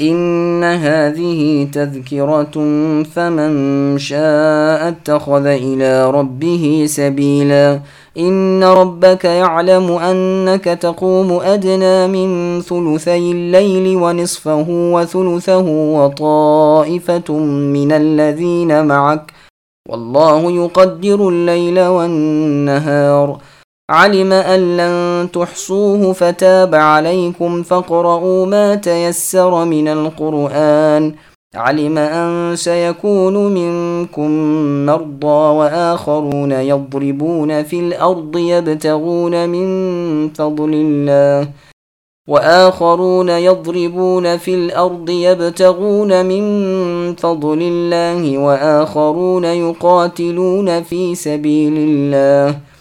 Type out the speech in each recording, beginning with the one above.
ان هذه تذكرة فمن شاء اتخذ الى ربه سبيلا. ان ربك يعلم انك تقوم ادنى من ثلثي الليل ونصفه وثلثه وطائفة من الذين معك. والله يقدر الليل والنهار. علم أن لن تحصوه فتاب عليكم فقرؤوا ما تيسر من القرآن. علم أن سيكون منكم مرضى وآخرون يضربون في الأرض يبتغون من فضل الله وآخرون يضربون في الأرض يبتغون من فضل الله وآخرون يقاتلون في سبيل الله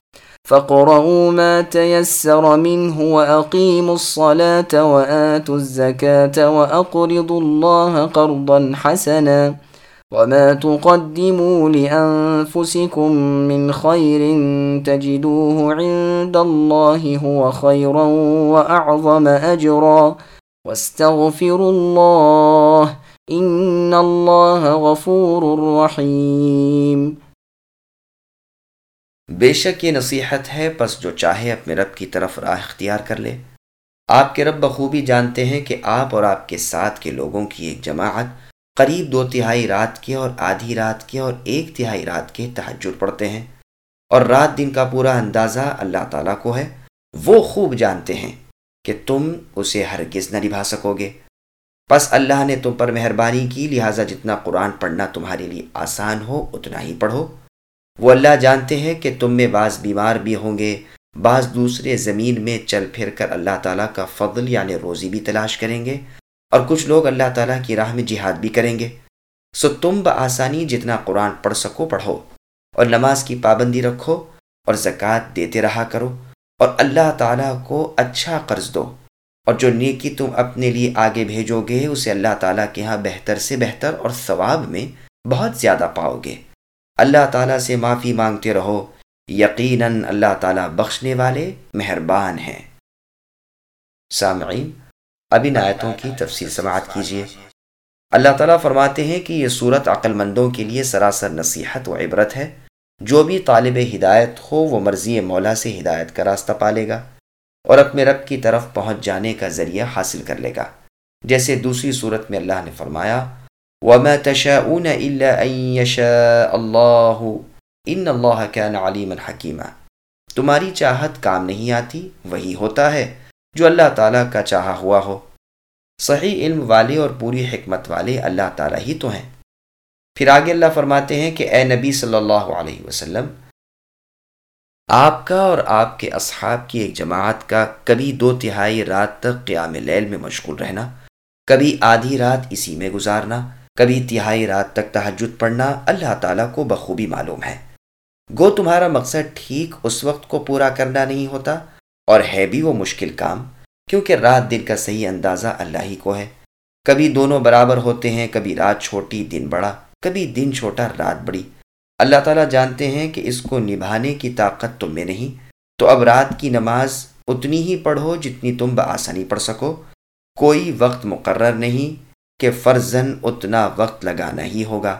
فقرؤوا ما تيسر منه وأقيموا الصلاة وآتوا الزكاة وأقرضوا الله قرضا حسنا وما تقدموا لأنفسكم من خير تجدوه عند الله هو خيرا وأعظم أجرا واستغفروا الله إن الله غفور رحيم بے شک یہ نصیحت ہے، پس جو چاہے اپنے رب کی طرف راہ اختیار کر لے۔ آپ کے رب بخوبی جانتے ہیں کہ آپ اور آپ کے ساتھ کے لوگوں کی ایک جماعت قریب دو تہائی رات کے اور آدھی رات کے اور ایک تہائی رات کے تحجر پڑھتے ہیں۔ اور رات دن کا پورا اندازہ اللہ تعالیٰ کو ہے۔ وہ خوب جانتے ہیں کہ تم اسے ہرگز نہ نبھا سکو گے۔ بس اللہ نے تم پر مہربانی کی، لہٰذا جتنا قرآن پڑھنا تمہارے لیے آسان ہو، اتنا ہی پڑھو۔ وہ اللہ جانتے ہیں کہ تم میں بعض بیمار بھی ہوں گے، بعض دوسرے زمین میں چل پھر کر اللہ تعالیٰ کا فضل یعنی روزی بھی تلاش کریں گے اور کچھ لوگ اللہ تعالیٰ کی راہ میں جہاد بھی کریں گے۔ سو تم بآسانی جتنا قرآن پڑھ سکو پڑھو اور نماز کی پابندی رکھو اور زکوٰۃ دیتے رہا کرو اور اللہ تعالیٰ کو اچھا قرض دو اور جو نیکی تم اپنے لیے آگے بھیجو گے، اسے اللہ تعالیٰ کے ہاں بہتر سے بہتر اور ثواب میں بہت زیادہ پاؤ گے۔ اللہ تعالیٰ سے معافی مانگتے رہو۔ یقیناً اللہ تعالیٰ بخشنے والے مہربان ہیں۔ سامعین، اب ان آیتوں کی تفصیل سماعت کیجیے۔ اللہ تعالیٰ فرماتے ہیں کہ یہ صورت عقل مندوں کے لیے سراسر نصیحت و عبرت ہے۔ جو بھی طالب ہدایت ہو، وہ مرضی مولا سے ہدایت کا راستہ پالے گا اور اپنے رب کی طرف پہنچ جانے کا ذریعہ حاصل کر لے گا۔ جیسے دوسری صورت میں اللہ نے فرمایا وما تشاءون الا ان يشاء الله ان الله كان عليما حكيما۔ تمہاری چاہت کام نہیں آتی، وہی ہوتا ہے جو اللہ تعالیٰ کا چاہا ہوا ہو۔ صحیح علم والے اور پوری حکمت والے اللہ تعالیٰ ہی تو ہیں۔ پھر آگے اللہ فرماتے ہیں کہ اے نبی صلی اللہ علیہ وسلم، آپ کا اور آپ کے اصحاب کی ایک جماعت کا کبھی دو تہائی رات تک قیام لیل میں مشغول رہنا، کبھی آدھی رات اسی میں گزارنا کبھی تہائی رات تک تحجد پڑھنا اللہ تعالیٰ کو بخوبی معلوم ہے۔ گو تمہارا مقصد ٹھیک اس وقت کو پورا کرنا نہیں ہوتا اور ہے بھی وہ مشکل کام، کیونکہ رات دن کا صحیح اندازہ اللہ ہی کو ہے۔ کبھی دونوں برابر ہوتے ہیں، کبھی رات چھوٹی، دن بڑا، کبھی دن چھوٹا، رات بڑی۔ اللہ تعالیٰ جانتے ہیں کہ اس کو نبھانے کی طاقت تم میں نہیں۔ تو اب رات کی نماز اتنی ہی پڑھو جتنی تم بآسانی پڑھ سکو۔ کوئی وقت مقرر نہیں۔ کہ فرزن اتنا وقت لگانا ہی ہوگا۔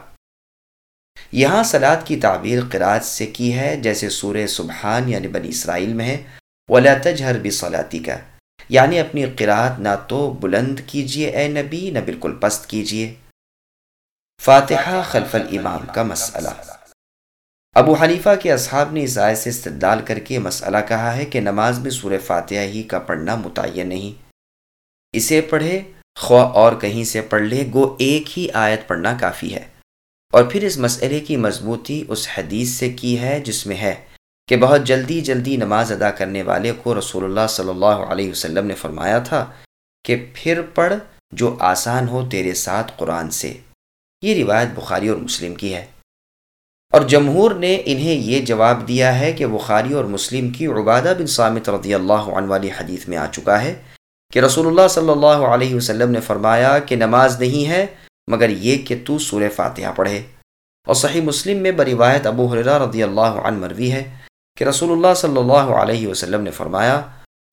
یہاں سلاد کی تعبیر قرآد سے کی ہے، جیسے سورہ سبحان یعنی بنی اسرائیل میں ہے۔ ولا تجہر بھی کا یعنی اپنی قرآت نہ تو بلند کیجیے، اے نبی، نہ بالکل پست کیجیے۔ فاتحہ خلف الامام کا مسئلہ۔ ابو حنیفہ کے اصحاب نے اس آئے سے استدلال کر کے مسئلہ کہا ہے کہ نماز میں سورہ فاتحہ ہی کا پڑھنا متعین نہیں۔ اسے پڑھے خواہ اور کہیں سے پڑھ لے، گو ایک ہی آیت پڑھنا کافی ہے۔ اور پھر اس مسئلے کی مضبوطی اس حدیث سے کی ہے جس میں ہے کہ بہت جلدی جلدی نماز ادا کرنے والے کو رسول اللہ صلی اللہ علیہ وسلم نے فرمایا تھا کہ پھر پڑھ جو آسان ہو تیرے ساتھ قرآن سے۔ یہ روایت بخاری اور مسلم کی ہے۔ اور جمہور نے انہیں یہ جواب دیا ہے کہ بخاری اور مسلم کی عبادہ بن سامت رضی اللہ عنہ والی حدیث میں آ چکا ہے کہ رسول اللہ صلی اللہ علیہ وسلم نے فرمایا کہ نماز نہیں ہے، مگر یہ کہ تو سورہ فاتحہ پڑھے۔ اور صحیح مسلم میں بروایت ابو حرا رضی اللہ عنہ مروی ہے کہ رسول اللہ صلی اللہ علیہ وسلم نے فرمایا،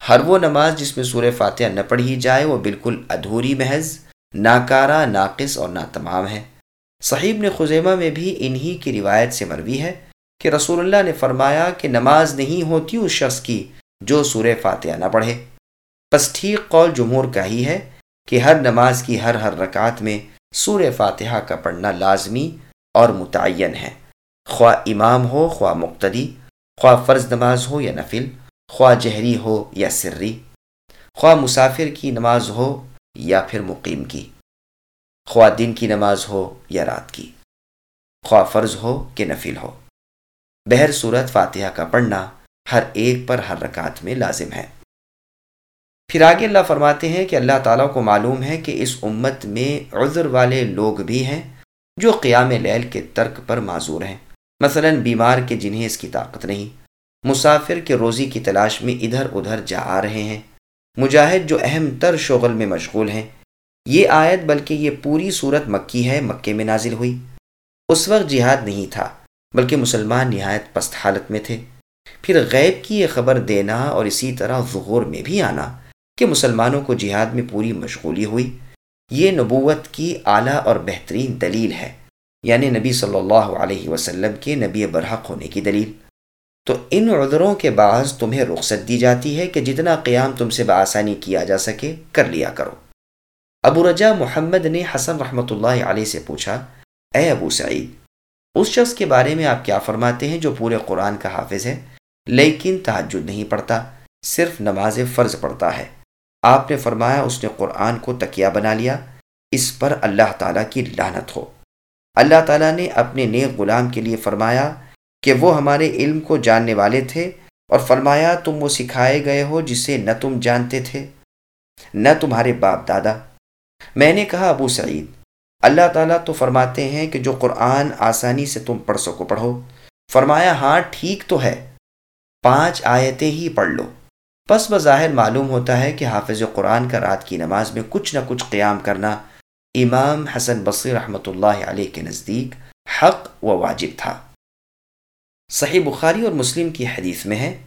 ہر وہ نماز جس میں سورہ فاتحہ نہ پڑھی جائے، وہ بالکل ادھوری محض، ناکارہ، ناقص اور ناتمام ہے۔ صحیب نے خزیمہ میں بھی انہی کی روایت سے مروی ہے کہ رسول اللہ نے فرمایا کہ نماز نہیں ہوتی اس شخص کی جو سور فاتحہ نہ پڑھے۔ بس ٹھیک قول جمہور کا ہی ہے کہ ہر نماز کی ہر ہر رکعت میں سور فاتحہ کا پڑھنا لازمی اور متعین ہے۔ خواہ امام ہو، خواہ مقتدی، خواہ فرض نماز ہو یا نفل، خواہ جہری ہو یا سری، خواہ مسافر کی نماز ہو یا پھر مقیم کی، خواہ دن کی نماز ہو یا رات کی، خواہ فرض ہو کہ نفل ہو۔ بہر صورت فاتحہ کا پڑھنا ہر ایک پر ہر رکعت میں لازم ہے۔ پھر آگے اللہ فرماتے ہیں کہ اللہ تعالیٰ کو معلوم ہے کہ اس امت میں عذر والے لوگ بھی ہیں جو قیام لیل کے ترک پر معذور ہیں۔ مثلا بیمار کے جنہیں اس کی طاقت نہیں، مسافر کے روزی کی تلاش میں ادھر ادھر جا آ رہے ہیں۔ مجاہد جو اہم تر شغل میں مشغول ہیں۔ یہ آیت بلکہ یہ پوری صورت مکی ہے، مکے میں نازل ہوئی۔ اس وقت جہاد نہیں تھا، بلکہ مسلمان نہایت پست حالت میں تھے۔ پھر غیب کی یہ خبر دینا اور اسی طرح ظہور میں بھی آنا۔ کہ مسلمانوں کو جہاد میں پوری مشغولی ہوئی۔ یہ نبوت کی اعلیٰ اور بہترین دلیل ہے یعنی نبی صلی اللہ علیہ وسلم کے نبی برحق ہونے کی دلیل۔ تو ان عذروں کے بعض تمہیں رخصت دی جاتی ہے کہ جتنا قیام تم سے بآسانی کیا جا سکے، کر لیا کرو۔ ابو رجا محمد نے حسن رحمۃ اللہ علیہ سے پوچھا، اے ابو سعید، اس شخص کے بارے میں آپ کیا فرماتے ہیں جو پورے قرآن کا حافظ ہے، لیکن تحجد نہیں پڑھتا، صرف نماز فرض پڑھتا ہے؟ آپ نے فرمایا، اس نے قرآن کو تکیہ بنا لیا، اس پر اللہ تعالیٰ کی لانت ہو۔ اللہ تعالیٰ نے اپنے نیک غلام کے لیے فرمایا کہ وہ ہمارے علم کو جاننے والے تھے اور فرمایا، تم وہ سکھائے گئے ہو جسے نہ تم جانتے تھے، نہ تمہارے باپ دادا۔ میں نے کہا، ابو سعید، اللہ تعالیٰ تو فرماتے ہیں کہ جو قرآن آسانی سے تم پڑھ سکو، پڑھو۔ فرمایا ہاں ٹھیک تو ہے، پانچ آیتیں ہی پڑھ لو۔ پس بظاہر معلوم ہوتا ہے کہ حافظ قرآن کا رات کی نماز میں کچھ نہ کچھ قیام کرنا امام حسن بصیر رحمۃ اللہ علیہ کے نزدیک حق و واجب تھا۔ صحیح بخاری اور مسلم کی حدیث میں ہے،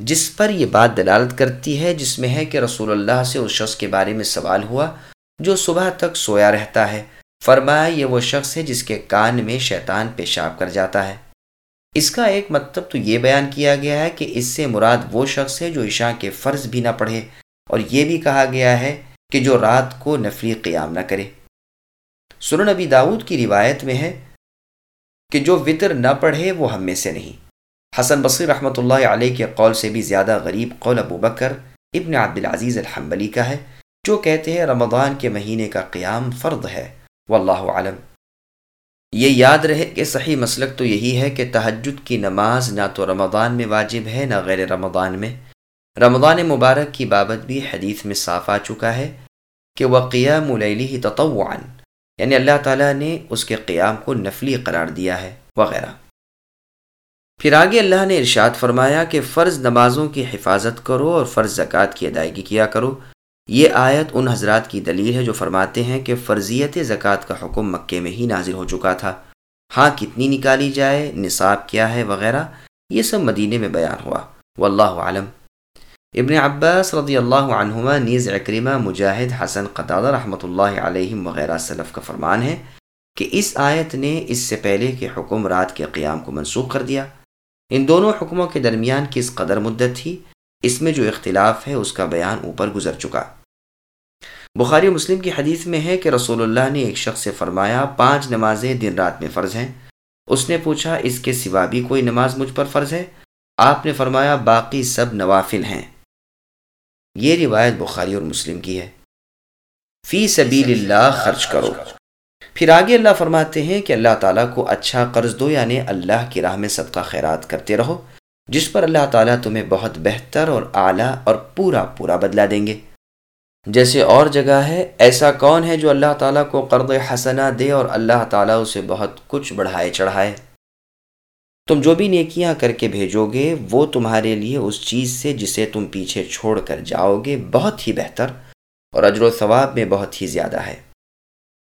جس پر یہ بات دلالت کرتی ہے، جس میں ہے کہ رسول اللہ سے اس شخص کے بارے میں سوال ہوا جو صبح تک سویا رہتا ہے۔ فرمایا، یہ وہ شخص ہے جس کے کان میں شیطان پیشاب کر جاتا ہے۔ اس کا ایک مطلب تو یہ بیان کیا گیا ہے کہ اس سے مراد وہ شخص ہے جو عشاء کے فرض بھی نہ پڑھے اور یہ بھی کہا گیا ہے کہ جو رات کو نفری قیام نہ کرے۔ سنن نبی داود کی روایت میں ہے کہ جو وطر نہ پڑھے وہ ہم میں سے نہیں۔ حسن بصیر رحمۃ اللہ علیہ کے قول سے بھی زیادہ غریب قول ابو بکر ابن عبد العزیز الحمبلی کا ہے، جو کہتے ہیں رمضان کے مہینے کا قیام فرد ہے۔ واللہ عالم۔ یہ یاد رہے کہ صحیح مسلک تو یہی ہے کہ تہجد کی نماز نہ تو رمضان میں واجب ہے، نہ غیر رمضان میں۔ رمضان مبارک کی بابت بھی حدیث میں صاف آ چکا ہے کہ وہ قیام ہی تطوعا یعنی اللہ تعالیٰ نے اس کے قیام کو نفلی قرار دیا ہے، وغیرہ۔ پھر آگے اللہ نے ارشاد فرمایا کہ فرض نمازوں کی حفاظت کرو اور فرض زکوٰۃ کی ادائیگی کیا کرو۔ یہ آیت ان حضرات کی دلیل ہے جو فرماتے ہیں کہ فرضیت زکوٰۃ کا حکم مکے میں ہی نازل ہو چکا تھا۔ ہاں کتنی نکالی جائے، نصاب کیا ہے وغیرہ، یہ سب مدینے میں بیان ہوا۔ واللہ عالم۔ ابن عباس رضی اللہ عنہما نیز اکریمہ مجاہد حسن قطع رحمۃ اللہ علیہ وغیرہ صلف کا فرمان ہے کہ اس آیت نے اس سے پہلے کے حکم رات کے قیام کو منسوخ کر دیا۔ ان دونوں حکموں کے درمیان کس قدر مدت تھی اس میں جو اختلاف ہے، اس کا بیان اوپر گزر چکا۔ بخاری مسلم کی حدیث میں ہے کہ رسول اللہ نے ایک شخص سے فرمایا، پانچ نمازیں دن رات میں فرض ہیں۔ اس نے پوچھا، اس کے سوا بھی کوئی نماز مجھ پر فرض ہے؟ آپ نے فرمایا، باقی سب نوافل ہیں۔ یہ روایت بخاری اور مسلم کی ہے۔ فی سبیل اللہ خرچ کرو۔ پھر آگے اللہ فرماتے ہیں کہ اللہ تعالیٰ کو اچھا قرض دو یعنی اللہ کی راہ میں صدقہ خیرات کرتے رہو۔ جس پر اللہ تعالیٰ تمہیں بہت بہتر اور اعلیٰ اور پورا پورا بدلا دیں گے۔ جیسے اور جگہ ہے، ایسا کون ہے جو اللہ تعالیٰ کو قرض حسنہ دے اور اللہ تعالیٰ اسے بہت کچھ بڑھائے چڑھائے؟ تم جو بھی نیکیاں کر کے بھیجو گے، وہ تمہارے لیے اس چیز سے جسے تم پیچھے چھوڑ کر جاؤ گے بہت ہی بہتر اور اجر و ثواب میں بہت ہی زیادہ ہے۔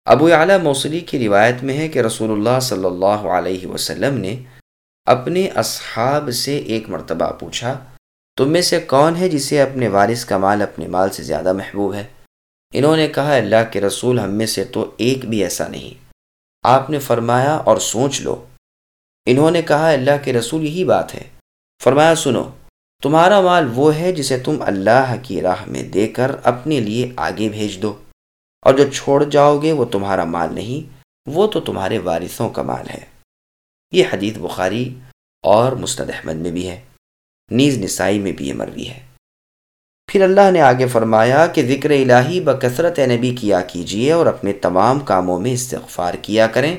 ابو اعلیٰ موصلی کی روایت میں ہے کہ رسول اللہ صلی اللہ علیہ وسلم نے اپنے اصحاب سے ایک مرتبہ پوچھا، تم میں سے کون ہے جسے اپنے وارث کا مال اپنے مال سے زیادہ محبوب ہے؟ انہوں نے کہا، اللہ کے رسول ہم میں سے تو ایک بھی ایسا نہیں۔ آپ نے فرمایا، اور سوچ لو۔ انہوں نے کہا، اللہ کے رسول یہی بات ہے۔ فرمایا، سنو، تمہارا مال وہ ہے جسے تم اللہ کی راہ میں دے کر اپنے لیے آگے بھیج دو۔ اور جو چھوڑ جاؤ گے وہ تمہارا مال نہیں، وہ تو تمہارے وارثوں کا مال ہے۔ یہ حدیث بخاری اور مستد احمد میں بھی ہے۔ نیز نسائی میں بھی یہ مروی ہے۔ پھر اللہ نے آگے فرمایا کہ ذکر الہی بکثرت نبی کیا کیجیے اور اپنے تمام کاموں میں استغفار کیا کریں۔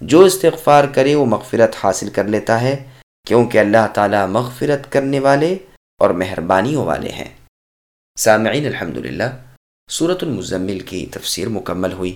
جو استغفار کرے وہ مغفرت حاصل کر لیتا ہے، کیونکہ اللہ تعالیٰ مغفرت کرنے والے اور مہربانیوں والے ہیں۔ سامعین الحمد للہ صورت المزمل کی تفسیر مکمل ہوئی۔